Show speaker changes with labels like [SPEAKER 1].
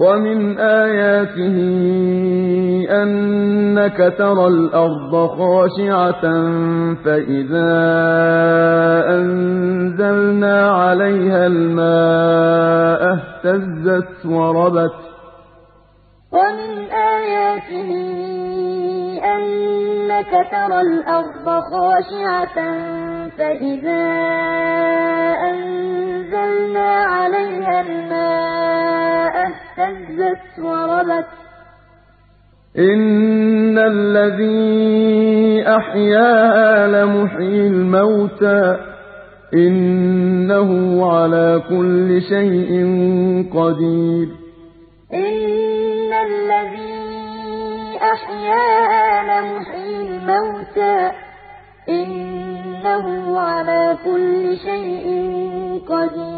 [SPEAKER 1] وَمِنْ آيَاتِهِ أَنَّكَ تَرَى الْأَرْضَ خَاشِعَةً فَإِذَا أَنزَلْنَا عَلَيْهَا الْمَاءَ اهْتَزَّتْ وَرَبَتْ ۚ
[SPEAKER 2] وَمِنْ آيَاتِهِ أَنَّكَ تَرَى الْأَرْضَ خَاشِعَةً فَإِذَا أَنزَلْنَا عَلَيْهَا الْمَاءَ اهْتَزَّتْ وَرَبَتْ ۚ.
[SPEAKER 1] إِنَّ الَّذِي أَحْيَاهَا لَمُحْيِي الْمَوْتَىٰ ۚ. إِنَّهُ عَلَىٰ كُلِّ شَيْءٍ قَدِيرٌ.
[SPEAKER 2] إِنَّ الَّذِي أَحْيَاهَا لَمُحْيِي الْمَوْتَىٰ ۚ. إِنَّهُ عَلَىٰ كُلِّ شَيْءٍ قَدِيرٌ.